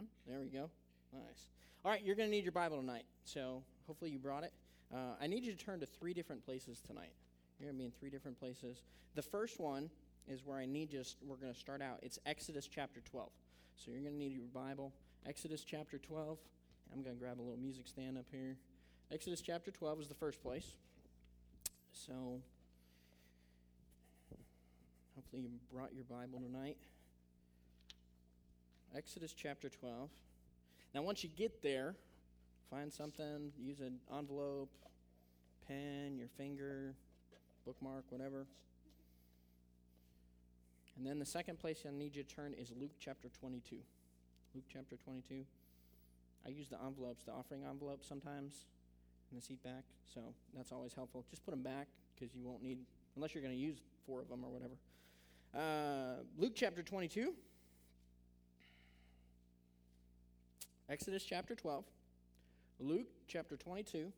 on. There we go. Nice. All right, you're going to need your Bible tonight. So hopefully you brought it. Uh, I need you to turn to three different places tonight. You're going to be in three different places. The first one is where I need just, we're going to start out. It's Exodus chapter 12. So you're going to need your Bible. Exodus chapter 12. I'm going to grab a little music stand up here. Exodus chapter 12 is the first place. So hopefully you brought your Bible tonight. Exodus chapter 12. Now, once you get there, find something, use an envelope, pen, your finger, bookmark, whatever. And then the second place I need you to turn is Luke chapter 22. Luke chapter 22. I use the envelopes, the offering envelopes sometimes in the seat back, so that's always helpful. Just put them back because you won't need, unless you're going to use four of them or whatever. Uh, Luke chapter 22. Exodus chapter 12, Luke chapter 22,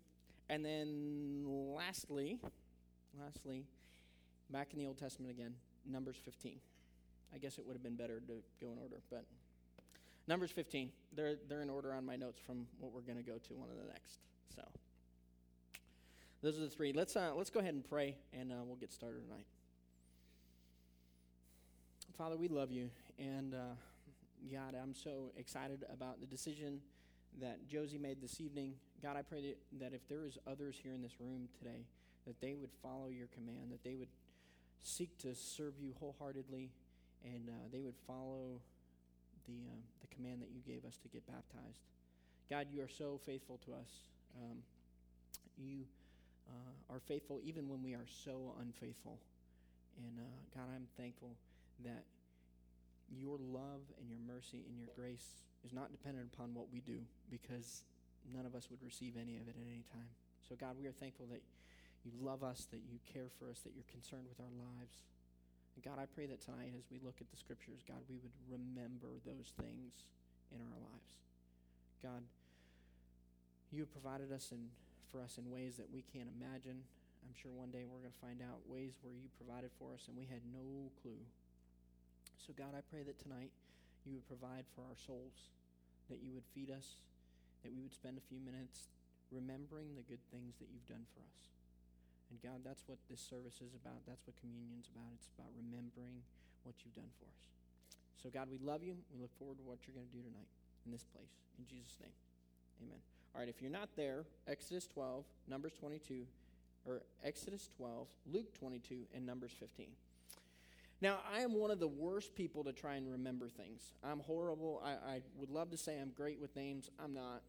and then lastly, lastly, back in the Old Testament again, Numbers 15. I guess it would have been better to go in order, but Numbers 15. They're, they're in order on my notes from what we're going to go to one of the next. So those are the three. Let's, uh, let's go ahead and pray, and uh, we'll get started tonight. Father, we love you, and uh, God, I'm so excited about the decision that Josie made this evening. God, I pray that, if there is others here in this room today, that they would follow your command, that they would seek to serve you wholeheartedly, and uh, they would follow the, uh, the command that you gave us to get baptized. God, you are so faithful to us. Um, you uh, are faithful even when we are so unfaithful. And uh, God, I'm thankful that your love and your mercy and your grace is not dependent upon what we do because none of us would receive any of it at any time. So, God, we are thankful that you love us, that you care for us, that you're concerned with our lives. And God, I pray that tonight as we look at the scriptures, God, we would remember those things in our lives. God, you have provided us in, for us in ways that we can't imagine. I'm sure one day we're going to find out ways where you provided for us and we had no clue. So, God, I pray that tonight you would provide for our souls, that you would feed us, that we would spend a few minutes remembering the good things that you've done for us. And God, that's what this service is about. That's what communion's about. It's about remembering what you've done for us. So, God, we love you. We look forward to what you're going to do tonight in this place. In Jesus' name, amen. All right, if you're not there, Exodus 12, Numbers 22, or Exodus 12, Luke 22, and Numbers 15. Now, I am one of the worst people to try and remember things. I'm horrible. I, I would love to say I'm great with names. I'm not.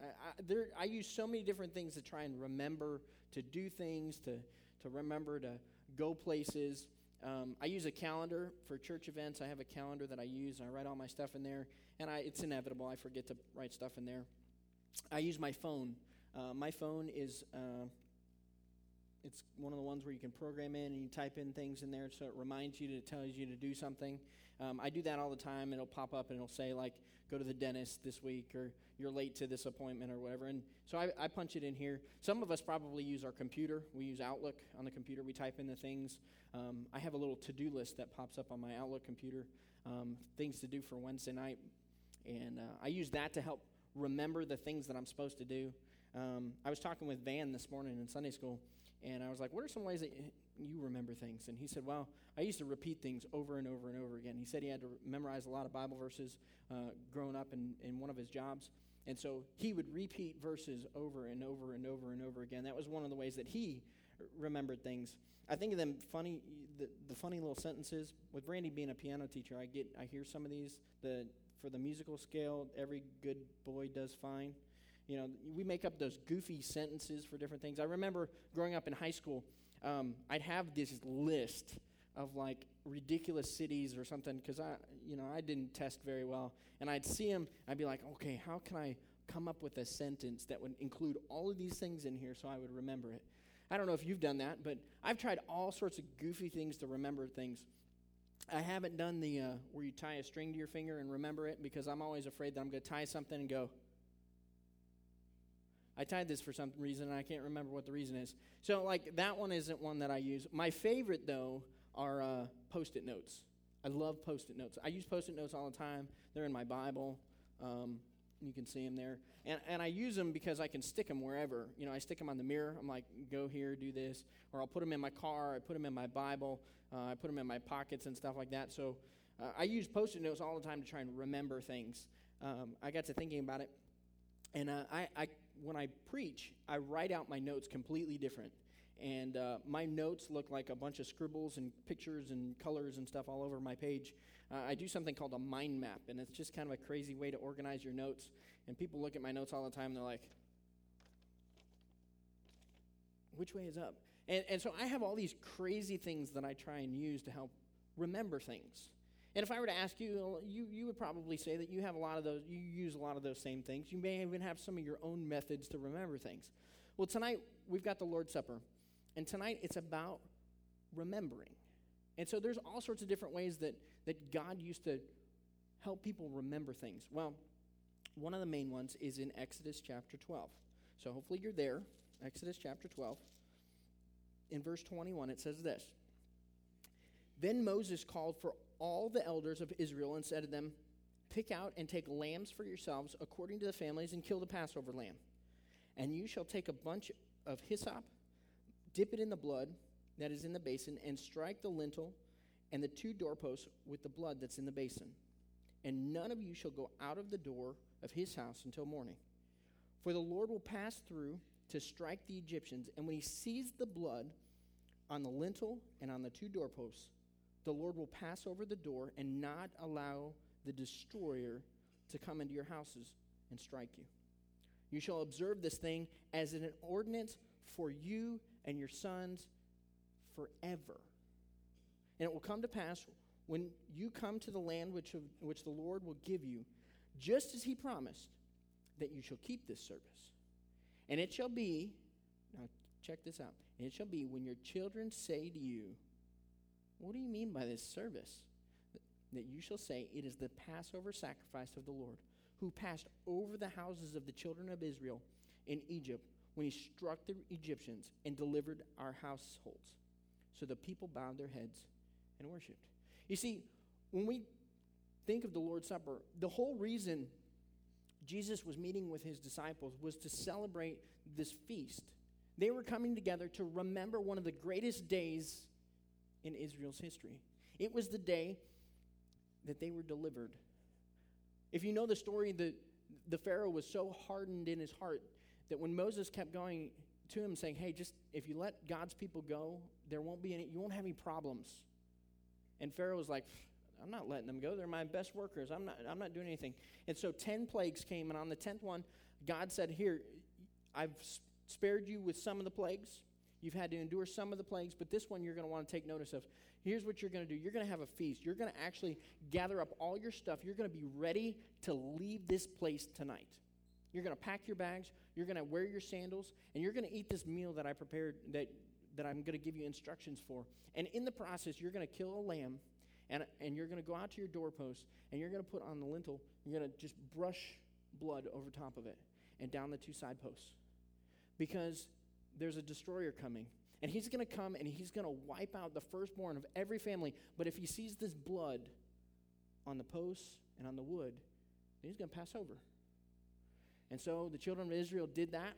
I, I, there, I use so many different things to try and remember to do things, to, to remember to go places. Um, I use a calendar for church events. I have a calendar that I use, I write all my stuff in there. And I, it's inevitable. I forget to write stuff in there. I use my phone. Uh, my phone is uh, it's one of the ones where you can program in and you type in things in there so it reminds you to tells you to do something. Um, I do that all the time. It'll pop up and it'll say like, "Go to the dentist this week," or "You're late to this appointment," or whatever. And so I, I punch it in here. Some of us probably use our computer. We use Outlook on the computer. We type in the things. Um, I have a little to-do list that pops up on my Outlook computer, um, things to do for Wednesday night, and uh, I use that to help remember the things that I'm supposed to do. Um, I was talking with Van this morning in Sunday school and I was like, What are some ways that you remember things? And he said, Well, I used to repeat things over and over and over again. He said he had to memorize a lot of Bible verses uh, growing up in, in one of his jobs. And so he would repeat verses over and over and over and over again. That was one of the ways that he remembered things. I think of them funny, the, the funny little sentences. With Brandy being a piano teacher, I get, I hear some of these. The for the musical scale, every good boy does fine. You know, we make up those goofy sentences for different things. I remember growing up in high school, um, I'd have this list of like ridiculous cities or something because I, you know, I didn't test very well, and I'd see them. I'd be like, okay, how can I come up with a sentence that would include all of these things in here so I would remember it? I don't know if you've done that, but I've tried all sorts of goofy things to remember things. I haven't done the uh, where you tie a string to your finger and remember it because I'm always afraid that I'm going to tie something and go, I tied this for some reason, and I can't remember what the reason is. So, like, that one isn't one that I use. My favorite, though, are uh, post it notes. I love post it notes. I use post it notes all the time. They're in my Bible. Um, you can see them there. And, and I use them because I can stick them wherever. You know, I stick them on the mirror. I'm like, go here, do this. Or I'll put them in my car. I put them in my Bible. Uh, I put them in my pockets and stuff like that. So uh, I use post it notes all the time to try and remember things. Um, I got to thinking about it. And uh, I, I, when I preach, I write out my notes completely different. And uh, my notes look like a bunch of scribbles and pictures and colors and stuff all over my page. Uh, I do something called a mind map, and it's just kind of a crazy way to organize your notes. And people look at my notes all the time, and they're like, which way is up? And, and so I have all these crazy things that I try and use to help remember things. And if I were to ask you, you, you would probably say that you have a lot of those, you use a lot of those same things. You may even have some of your own methods to remember things. Well, tonight we've got the Lord's Supper. And tonight it's about remembering. And so there's all sorts of different ways that, that God used to help people remember things. Well, one of the main ones is in Exodus chapter 12. So hopefully you're there. Exodus chapter 12. In verse 21, it says this Then Moses called for all the elders of Israel and said to them, Pick out and take lambs for yourselves according to the families and kill the Passover lamb. And you shall take a bunch of hyssop dip it in the blood that is in the basin, and strike the lintel and the two doorposts with the blood that's in the basin. And none of you shall go out of the door of his house until morning. For the Lord will pass through to strike the Egyptians, and when he sees the blood on the lintel and on the two doorposts, the Lord will pass over the door and not allow the destroyer to come into your houses and strike you. You shall observe this thing as an ordinance for you and your sons forever. And it will come to pass when you come to the land which, of, which the Lord will give you, just as he promised, that you shall keep this service. And it shall be, now check this out, and it shall be when your children say to you, What do you mean by this service? That you shall say, It is the Passover sacrifice of the Lord, who passed over the houses of the children of Israel in Egypt when he struck the Egyptians and delivered our households. So the people bowed their heads and worshiped. You see, when we think of the Lord's Supper, the whole reason Jesus was meeting with his disciples was to celebrate this feast. They were coming together to remember one of the greatest days in Israel's history. It was the day that they were delivered. If you know the story, the, the Pharaoh was so hardened in his heart that when Moses kept going to him saying, Hey, just if you let God's people go, there won't be any, you won't have any problems. And Pharaoh was like, I'm not letting them go. They're my best workers. I'm not, I'm not doing anything. And so 10 plagues came, and on the 10th one, God said, Here, I've spared you with some of the plagues. You've had to endure some of the plagues, but this one you're going to want to take notice of. Here's what you're going to do you're going to have a feast. You're going to actually gather up all your stuff. You're going to be ready to leave this place tonight. You're going to pack your bags, you're going to wear your sandals, and you're going to eat this meal that I prepared that, that I'm going to give you instructions for. And in the process, you're going to kill a lamb, and, and you're going to go out to your doorpost, and you're going to put on the lintel, you're going to just brush blood over top of it and down the two side posts. Because there's a destroyer coming. And he's going to come and he's going to wipe out the firstborn of every family. But if he sees this blood on the posts and on the wood, he's going to pass over. And so the children of Israel did that.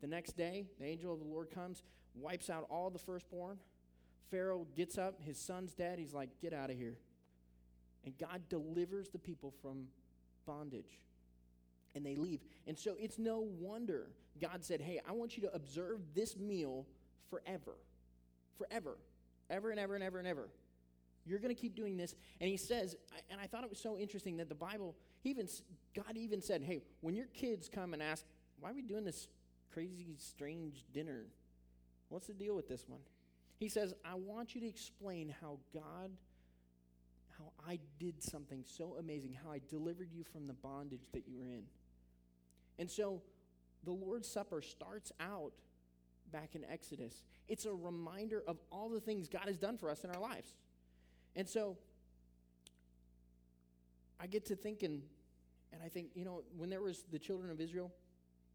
The next day, the angel of the Lord comes, wipes out all the firstborn. Pharaoh gets up, his son's dead. He's like, Get out of here. And God delivers the people from bondage. And they leave. And so it's no wonder God said, Hey, I want you to observe this meal forever. Forever. Ever and ever and ever and ever. You're going to keep doing this. And he says, and I thought it was so interesting that the Bible, even God even said, hey, when your kids come and ask, why are we doing this crazy, strange dinner? What's the deal with this one? He says, I want you to explain how God, how I did something so amazing, how I delivered you from the bondage that you were in. And so the Lord's Supper starts out back in Exodus. It's a reminder of all the things God has done for us in our lives. And so I get to thinking, and I think, you know, when there was the children of Israel,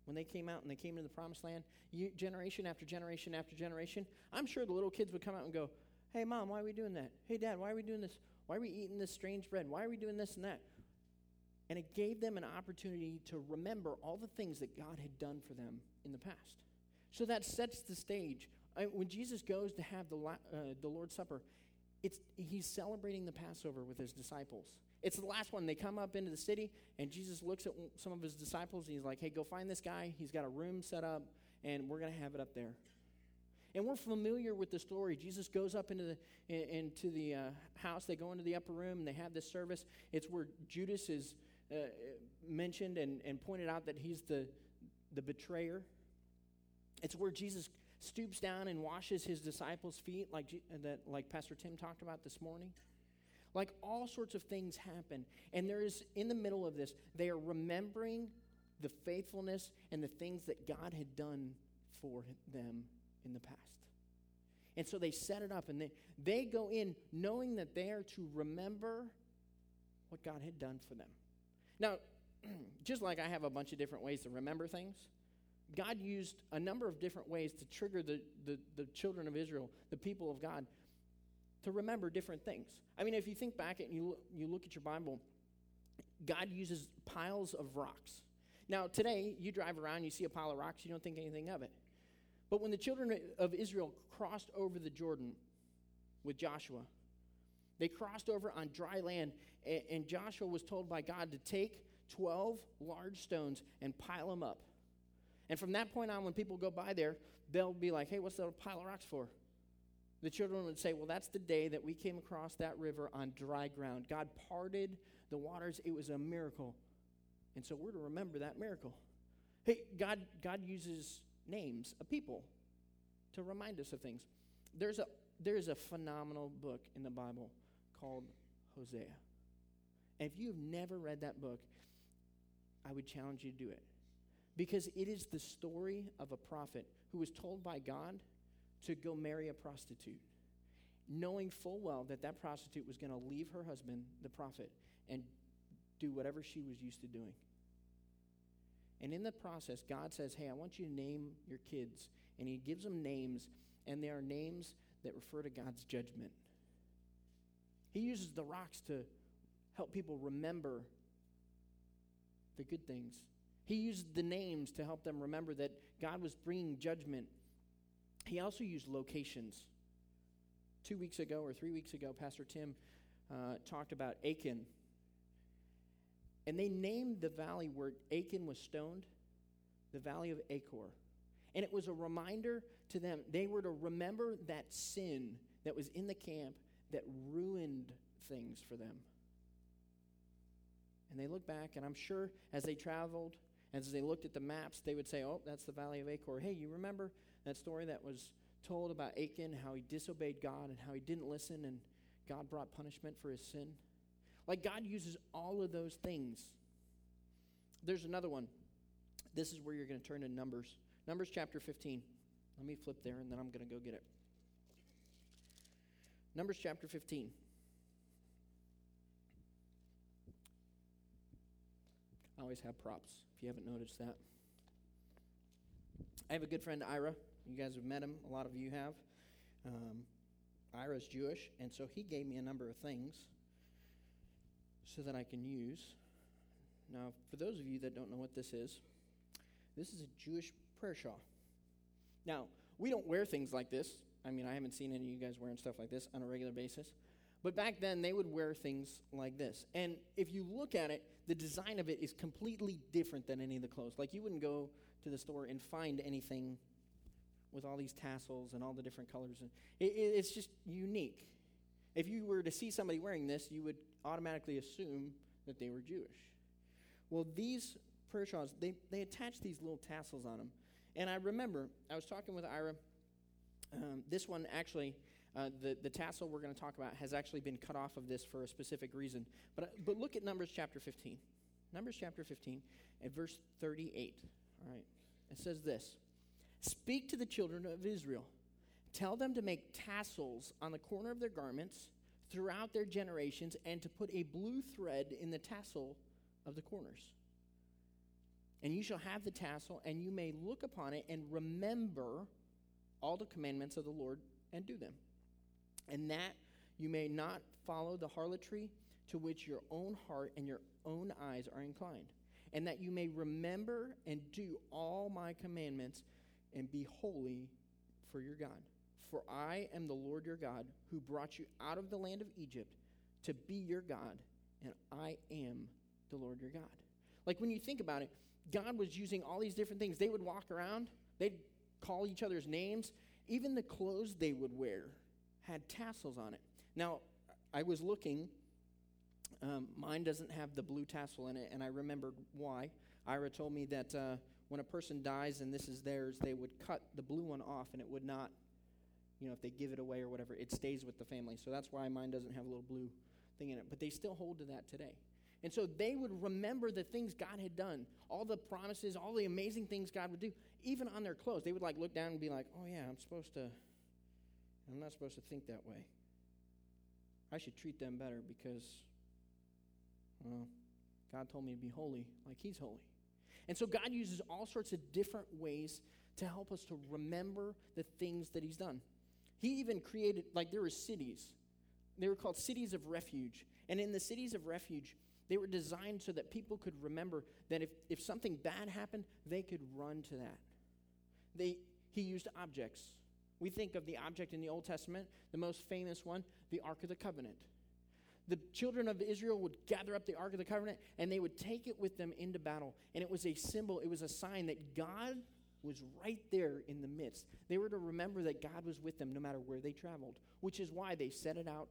when they came out and they came into the promised land, you, generation after generation after generation, I'm sure the little kids would come out and go, Hey, mom, why are we doing that? Hey, dad, why are we doing this? Why are we eating this strange bread? Why are we doing this and that? And it gave them an opportunity to remember all the things that God had done for them in the past. So that sets the stage. I, when Jesus goes to have the, uh, the Lord's Supper, it's, he's celebrating the Passover with his disciples. It's the last one. They come up into the city, and Jesus looks at some of his disciples, and he's like, hey, go find this guy. He's got a room set up, and we're going to have it up there. And we're familiar with the story. Jesus goes up into the, into the uh, house. They go into the upper room, and they have this service. It's where Judas is uh, mentioned and, and pointed out that he's the, the betrayer. It's where Jesus stoops down and washes his disciples' feet, like, that, like Pastor Tim talked about this morning. Like all sorts of things happen. And there is, in the middle of this, they are remembering the faithfulness and the things that God had done for them in the past. And so they set it up and they, they go in knowing that they are to remember what God had done for them. Now, just like I have a bunch of different ways to remember things, God used a number of different ways to trigger the, the, the, children of Israel, the people of God, to remember different things. I mean, if you think back and you, you look at your Bible, God uses piles of rocks. Now, today, you drive around, you see a pile of rocks, you don't think anything of it. But when the children of Israel crossed over the Jordan with Joshua, they crossed over on dry land, and Joshua was told by God to take 12 large stones and pile them up. And from that point on, when people go by there, they'll be like, hey, what's that pile of rocks for? The children would say, well, that's the day that we came across that river on dry ground. God parted the waters, it was a miracle. And so we're to remember that miracle. Hey, God, God uses names of people to remind us of things. There's a, there's a phenomenal book in the Bible called Hosea. And if you've never read that book, I would challenge you to do it. Because it is the story of a prophet who was told by God to go marry a prostitute, knowing full well that that prostitute was going to leave her husband, the prophet, and do whatever she was used to doing. And in the process, God says, Hey, I want you to name your kids. And He gives them names, and they are names that refer to God's judgment. He uses the rocks to help people remember the good things. He used the names to help them remember that God was bringing judgment. He also used locations. Two weeks ago or three weeks ago, Pastor Tim uh, talked about Achan. And they named the valley where Achan was stoned the valley of Achor. And it was a reminder to them. They were to remember that sin that was in the camp that ruined things for them. And they look back, and I'm sure as they traveled, as they looked at the maps, they would say, Oh, that's the Valley of Achor. Hey, you remember that story that was told about Achan, how he disobeyed God and how he didn't listen, and God brought punishment for his sin? Like, God uses all of those things. There's another one. This is where you're going to turn to Numbers. Numbers chapter 15. Let me flip there, and then I'm going to go get it. Numbers chapter 15. I always have props, if you haven't noticed that. I have a good friend, Ira. You guys have met him, a lot of you have. Um, Ira's Jewish, and so he gave me a number of things so that I can use. Now, for those of you that don't know what this is, this is a Jewish prayer shawl. Now, we don't wear things like this. I mean, I haven't seen any of you guys wearing stuff like this on a regular basis. But back then, they would wear things like this. And if you look at it, the design of it is completely different than any of the clothes. Like, you wouldn't go to the store and find anything with all these tassels and all the different colors. It, it, it's just unique. If you were to see somebody wearing this, you would automatically assume that they were Jewish. Well, these prayer shawls, they, they attach these little tassels on them. And I remember, I was talking with Ira. Um, this one actually uh, the, the tassel we're going to talk about has actually been cut off of this for a specific reason. But, uh, but look at Numbers chapter 15. Numbers chapter 15 at verse 38. All right. It says this Speak to the children of Israel. Tell them to make tassels on the corner of their garments throughout their generations and to put a blue thread in the tassel of the corners. And you shall have the tassel, and you may look upon it and remember all the commandments of the Lord and do them and that you may not follow the harlotry to which your own heart and your own eyes are inclined, and that you may remember and do all my commandments and be holy for your God. For I am the Lord your God, who brought you out of the land of Egypt to be your God, and I am the Lord your God. Like when you think about it, God was using all these different things. They would walk around, they'd call each other's names. Even the clothes they would wear had tassels on it. Now, I was looking. Um, mine doesn't have the blue tassel in it, and I remembered why. Ira told me that uh, when a person dies and this is theirs, they would cut the blue one off, and it would not, you know, if they give it away or whatever, it stays with the family. So that's why mine doesn't have a little blue thing in it. But they still hold to that today. And so they would remember the things God had done, all the promises, all the amazing things God would do, even on their clothes. They would like look down and be like, "Oh yeah, I'm supposed to I'm not supposed to think that way. I should treat them better because well, God told me to be holy like he's holy." And so God uses all sorts of different ways to help us to remember the things that he's done. He even created like there were cities. They were called cities of refuge. And in the cities of refuge, they were designed so that people could remember that if, if something bad happened, they could run to that. They, he used objects. We think of the object in the Old Testament, the most famous one, the Ark of the Covenant. The children of Israel would gather up the Ark of the Covenant and they would take it with them into battle. And it was a symbol, it was a sign that God was right there in the midst. They were to remember that God was with them no matter where they traveled, which is why they set it out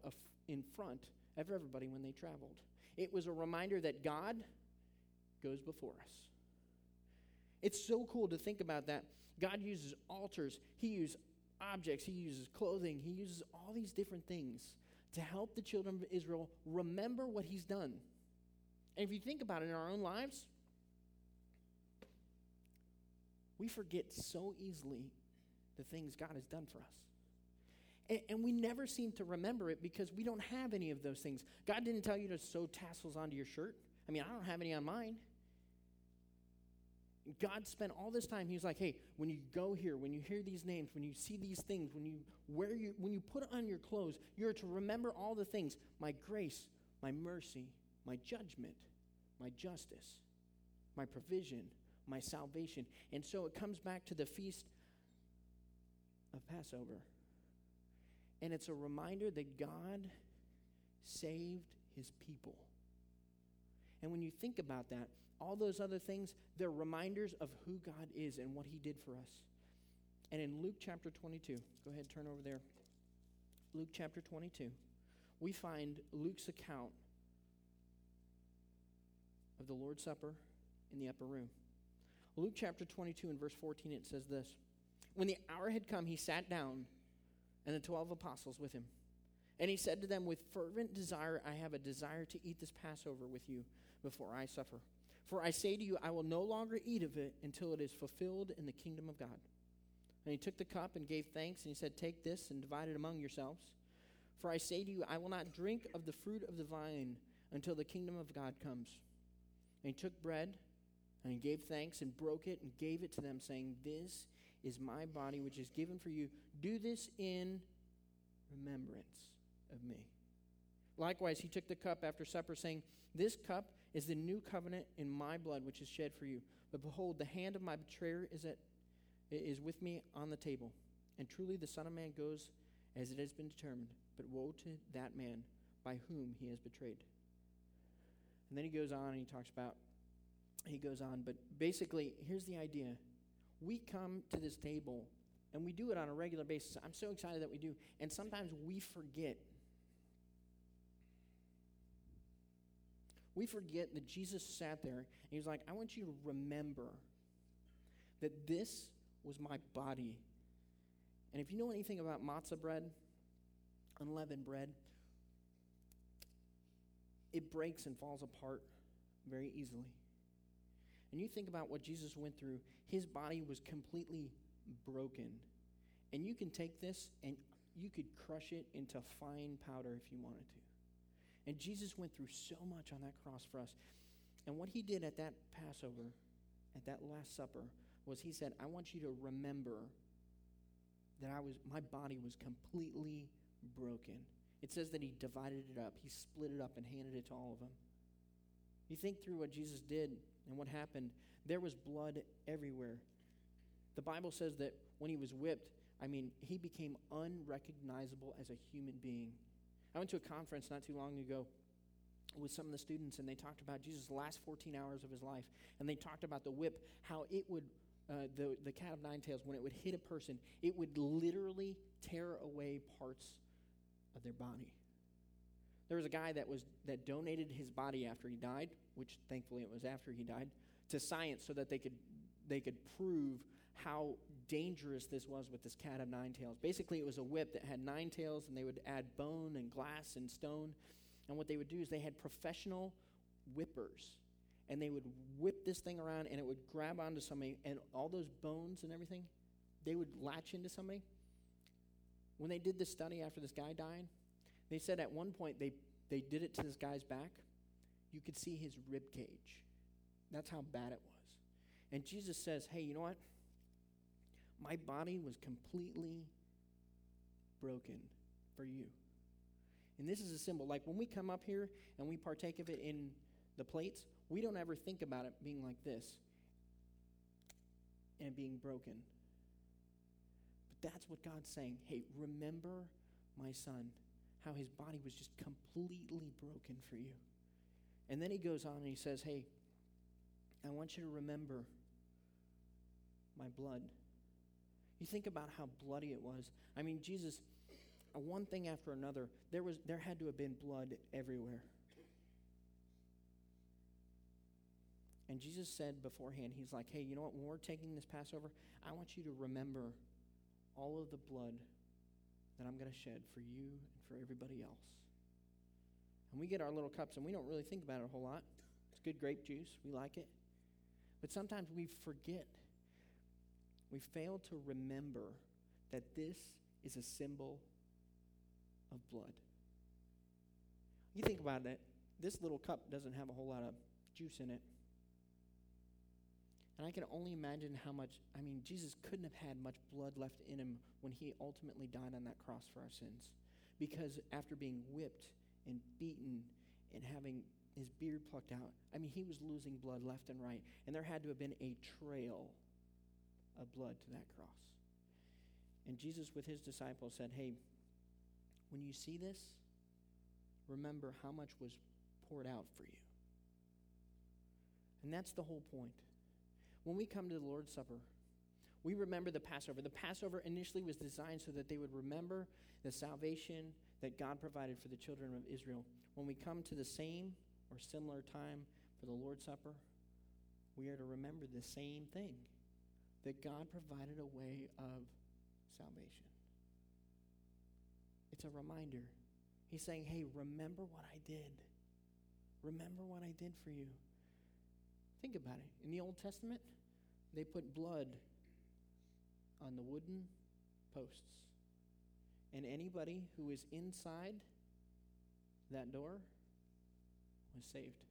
in front of everybody when they traveled. It was a reminder that God goes before us. It's so cool to think about that. God uses altars, He uses objects, He uses clothing, He uses all these different things to help the children of Israel remember what He's done. And if you think about it in our own lives, we forget so easily the things God has done for us. And, and, we never seem to remember it because we don't have any of those things. God didn't tell you to sew tassels onto your shirt. I mean, I don't have any on mine. God spent all this time. He was like, "Hey, when you go here, when you hear these names, when you see these things, when you wear you, when you put on your clothes, you're to remember all the things: my grace, my mercy, my judgment, my justice, my provision, my salvation." And so it comes back to the feast of Passover. And it's a reminder that God saved his people. And when you think about that, all those other things, they're reminders of who God is and what he did for us. And in Luke chapter 22, go ahead, turn over there. Luke chapter 22, we find Luke's account of the Lord's Supper in the upper room. Luke chapter 22 and verse 14, it says this When the hour had come, he sat down and the twelve apostles with him. And he said to them, With fervent desire, I have a desire to eat this Passover with you before I suffer. For I say to you, I will no longer eat of it until it is fulfilled in the kingdom of God. And he took the cup and gave thanks, and he said, Take this and divide it among yourselves. For I say to you, I will not drink of the fruit of the vine until the kingdom of God comes. And he took bread, and he gave thanks, and broke it, and gave it to them, saying, This is my body, which is given for you. Do this in remembrance of me. Likewise, he took the cup after supper, saying, This cup is the new covenant in my blood, which is shed for you. But behold, the hand of my betrayer is, at, is with me on the table. And truly the Son of Man goes as it has been determined. But woe to that man by whom he has betrayed. And then he goes on and he talks about, he goes on, but basically, here's the idea we come to this table and we do it on a regular basis. I'm so excited that we do. And sometimes we forget. We forget that Jesus sat there and he was like, I want you to remember that this was my body. And if you know anything about matzah bread, unleavened bread, it breaks and falls apart very easily and you think about what Jesus went through, his body was completely broken. And you can take this and you could crush it into fine powder if you wanted to. And Jesus went through so much on that cross for us. And what he did at that Passover, at that Last Supper, was he said, I want you to remember that I was my body was completely broken. It says that he divided it up. He split it up and handed it to all of them. You think through what Jesus did and what happened, there was blood everywhere. The Bible says that when he was whipped, I mean, he became unrecognizable as a human being. I went to a conference not too long ago with some of the students, and they talked about Jesus' last 14 hours of his life. And they talked about the whip, how it would, uh, the, the cat of nine tails, when it would hit a person, it would literally tear away parts of their body. There was a guy that was that donated his body after he died, which thankfully it was after he died, to science so that they could they could prove how dangerous this was with this cat of nine tails. Basically, it was a whip that had nine tails, and they would add bone and glass and stone. And what they would do is they had professional whippers, and they would whip this thing around, and it would grab onto somebody, and all those bones and everything, they would latch into somebody. When they did this study after this guy died, they said at one point they, they did it to this guy's back. You could see his rib cage. That's how bad it was. And Jesus says, Hey, you know what? My body was completely broken for you. And this is a symbol. Like when we come up here and we partake of it in the plates, we don't ever think about it being like this and being broken. But that's what God's saying. Hey, remember my son, how his body was just completely broken for you. And then he goes on and he says, Hey, I want you to remember my blood. You think about how bloody it was. I mean, Jesus, uh, one thing after another, there, was, there had to have been blood everywhere. And Jesus said beforehand, He's like, hey, you know what? When we're taking this Passover, I want you to remember all of the blood that I'm going to shed for you and for everybody else. And we get our little cups and we don't really think about it a whole lot. It's good grape juice, we like it. But sometimes we forget we fail to remember that this is a symbol of blood. You think about it, this little cup doesn't have a whole lot of juice in it. And I can only imagine how much, I mean, Jesus couldn't have had much blood left in him when he ultimately died on that cross for our sins. Because after being whipped and beaten and having his beard plucked out, I mean, he was losing blood left and right. And there had to have been a trail of blood to that cross. And Jesus, with his disciples, said, Hey, when you see this, remember how much was poured out for you. And that's the whole point. When we come to the Lord's Supper, we remember the Passover. The Passover initially was designed so that they would remember the salvation that God provided for the children of Israel. When we come to the same or similar time for the Lord's Supper, we are to remember the same thing that God provided a way of salvation. It's a reminder. He's saying, hey, remember what I did. Remember what I did for you. Think about it. In the Old Testament, they put blood on the wooden posts. And anybody who was inside that door was saved.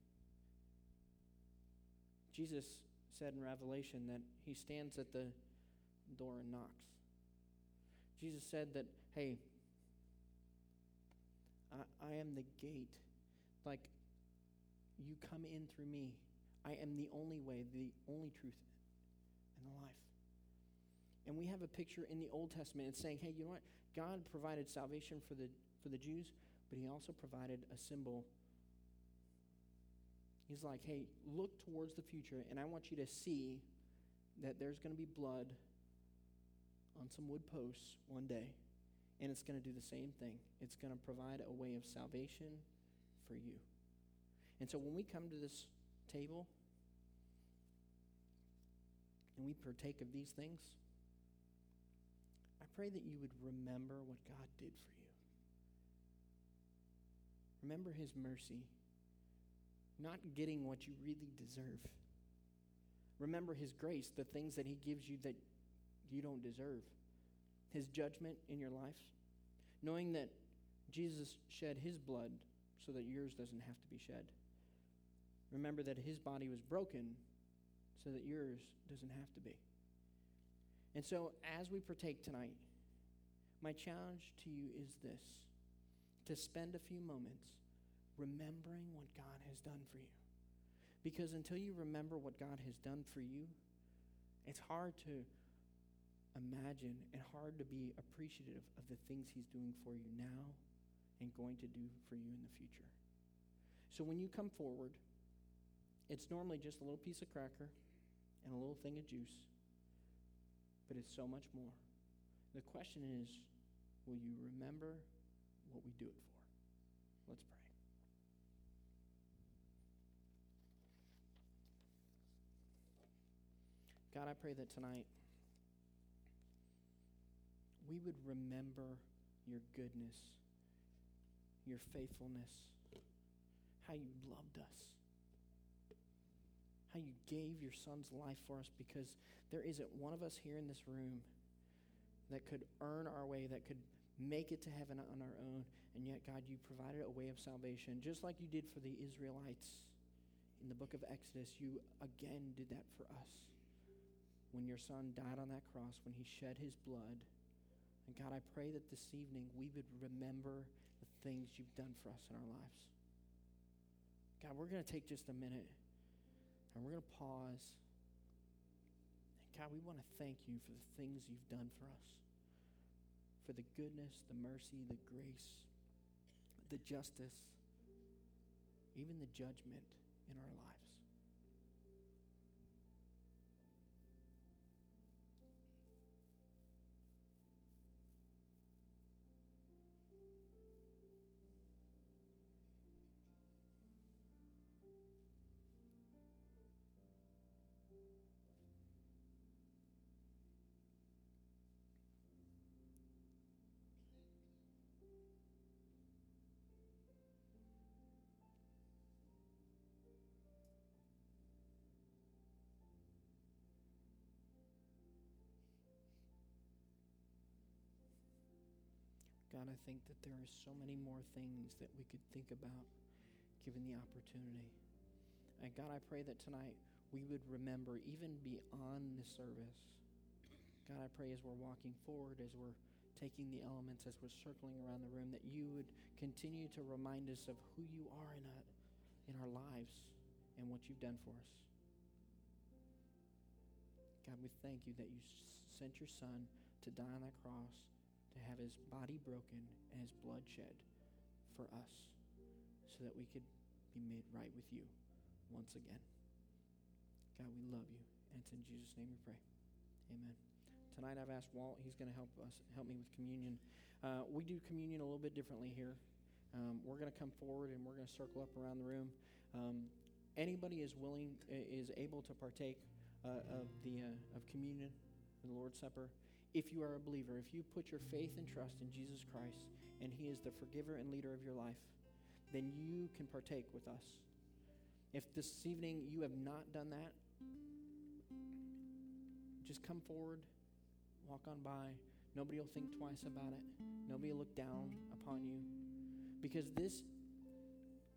Jesus said in Revelation that he stands at the door and knocks. Jesus said that, hey, I, I am the gate. Like, you come in through me. I am the only way, the only truth, and the life. And we have a picture in the Old Testament. It's saying, hey, you know what? God provided salvation for the, for the Jews, but he also provided a symbol He's like, hey, look towards the future, and I want you to see that there's going to be blood on some wood posts one day, and it's going to do the same thing. It's going to provide a way of salvation for you. And so when we come to this table and we partake of these things, I pray that you would remember what God did for you. Remember his mercy not getting what you really deserve. Remember His grace, the things that He gives you that you don't deserve, His judgment in your life, knowing that Jesus shed His blood so that yours doesn't have to be shed. Remember that His body was broken so that yours doesn't have to be. And so, as we partake tonight, my challenge to you is this to spend a few moments remembering what God has done for you. Because until you remember what God has done for you, it's hard to imagine and hard to be appreciative of the things He's doing for you now and going to do for you in the future. So when you come forward, it's normally just a little piece of cracker and a little thing of juice, but it's so much more. The question is will you remember what we do it for? Let's pray. God, I pray that tonight we would remember your goodness, your faithfulness, how you loved us, how you gave your son's life for us, because there isn't one of us here in this room that could earn our way, that could make it to heaven on our own. And yet, God, you provided a way of salvation, just like you did for the Israelites in the book of Exodus. You again did that for us when your son died on that cross, when he shed his blood. And God, I pray that this evening we would remember the things you've done for us in our lives. God, we're going to take just a minute and we're going to pause. And God, we want to thank you for the things you've done for us, for the goodness, the mercy, the grace, the justice, even the judgment in our lives. God, I think that there are so many more things that we could think about given the opportunity. And God, I pray that tonight we would remember, even beyond the service. God, I pray as we're walking forward, as we're taking the elements, as we're circling around the room, that you would continue to remind us of who you are in, a, in our lives and what you've done for us. God, we thank you that you sent your son to die on that cross to have his body broken and his blood shed for us so that we could be made right with you once again. God, we love you. And it's in Jesus' name we pray. Amen. Tonight I've asked Walt, he's going to help us, help me with communion. Uh, we do communion a little bit differently here. Um, we're going to come forward and we're going to circle up around the room. Um, anybody is willing, is able to partake uh, of the uh, of communion, the Lord's Supper if you are a believer, if you put your faith and trust in Jesus Christ and He is the forgiver and leader of your life, then you can partake with us. If this evening you have not done that, just come forward, walk on by. Nobody will think twice about it, nobody will look down upon you. Because this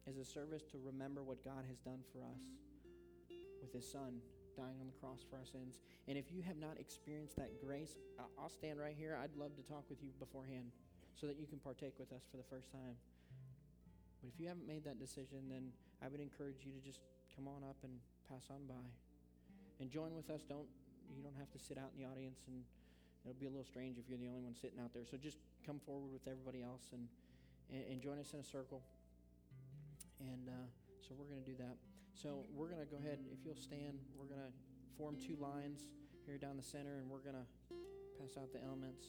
is a service to remember what God has done for us with His Son dying on the cross for our sins. And if you have not experienced that grace, I'll stand right here. I'd love to talk with you beforehand so that you can partake with us for the first time. But if you haven't made that decision, then I would encourage you to just come on up and pass on by. And join with us. Don't you don't have to sit out in the audience and it'll be a little strange if you're the only one sitting out there. So just come forward with everybody else and and, and join us in a circle. And uh, so we're going to do that. So we're going to go ahead, if you'll stand, we're going to form two lines here down the center, and we're going to pass out the elements.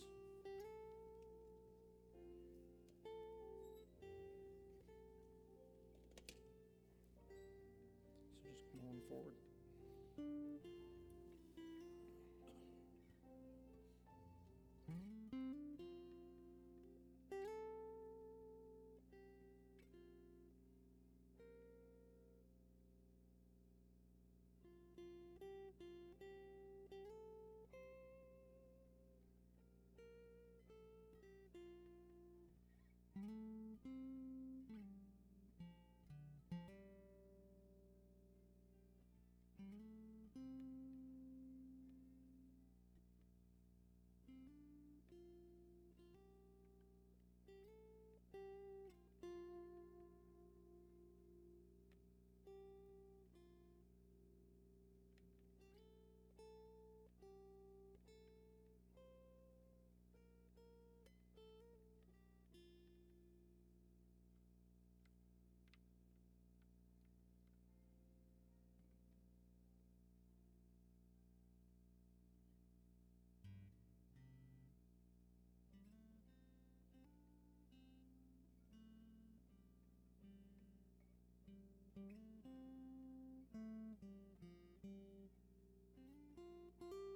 Thank you.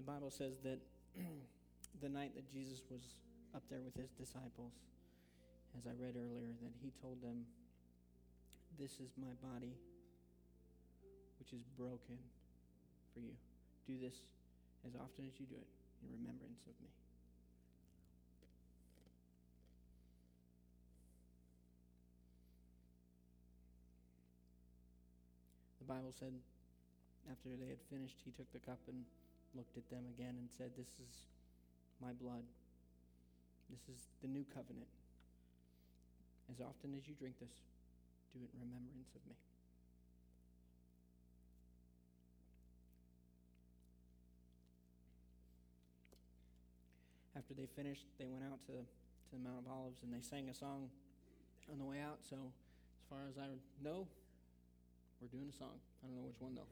The Bible says that the night that Jesus was up there with his disciples, as I read earlier, that he told them, This is my body, which is broken for you. Do this as often as you do it in remembrance of me. The Bible said after they had finished, he took the cup and looked at them again and said, This is my blood. This is the new covenant. As often as you drink this, do it in remembrance of me. After they finished, they went out to, to the Mount of Olives and they sang a song on the way out. So, as far as I know, we're doing a song. I don't know which one, though.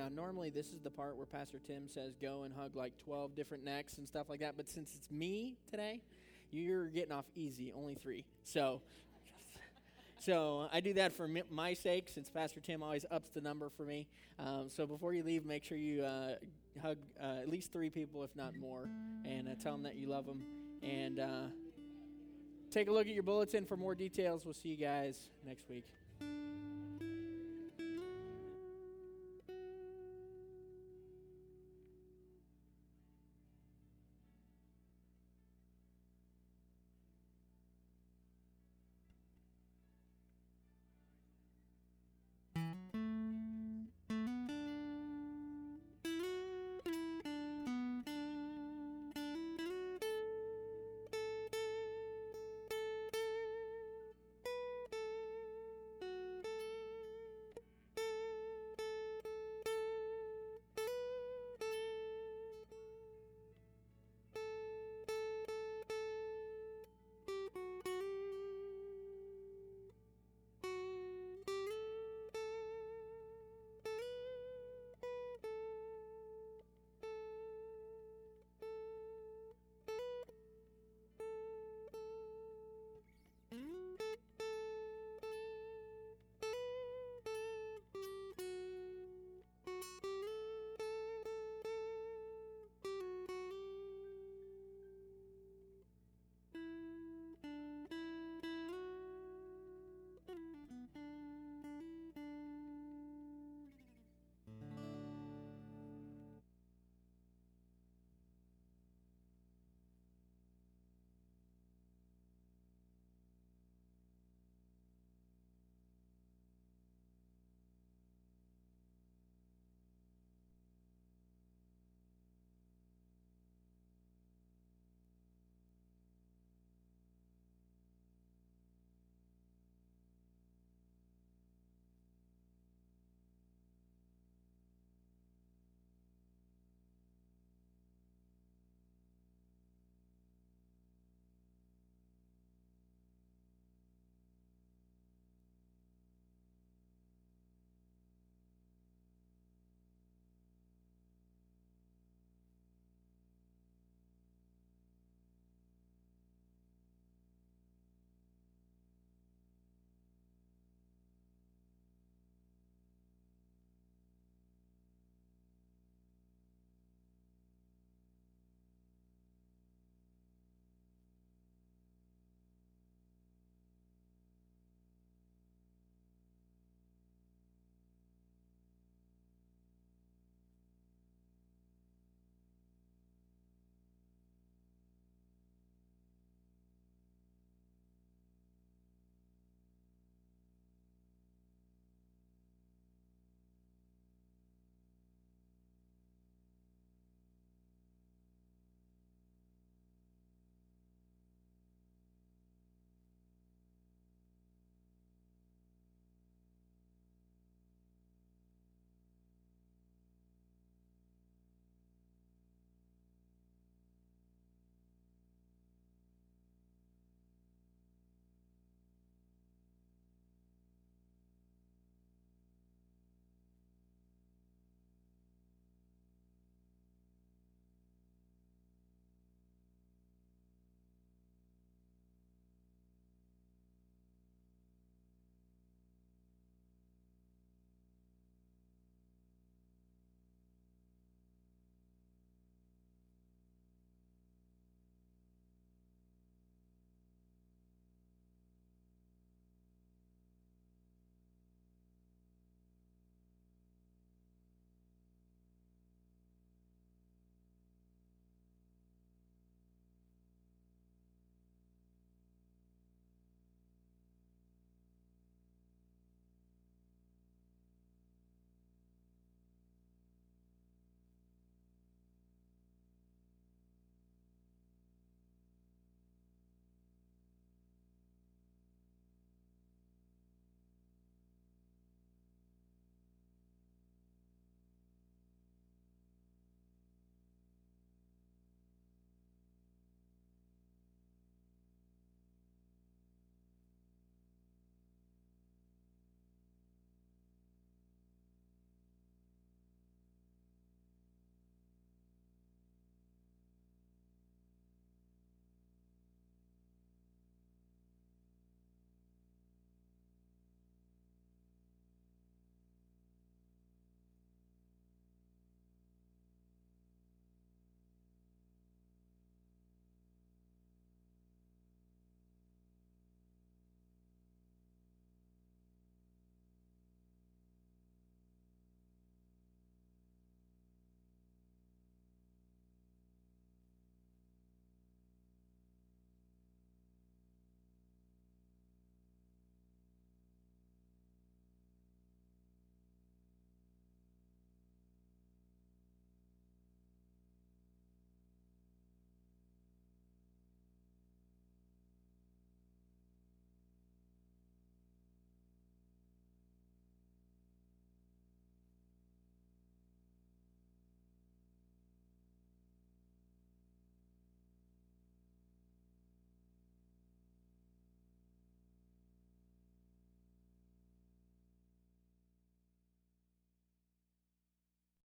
Now, normally this is the part where Pastor Tim says go and hug like 12 different necks and stuff like that, but since it's me today, you're getting off easy, only three. So, so I do that for my sake, since Pastor Tim always ups the number for me. Um, so before you leave, make sure you uh, hug uh, at least three people, if not more, and uh, tell them that you love them. And uh, take a look at your bulletin for more details. We'll see you guys next week.